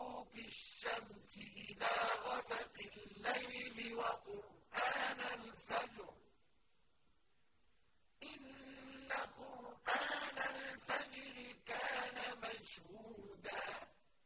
طلوع الشمس إلى غسق الليل وقرآن الفجر. إن قرآن الفجر كان مشهورا.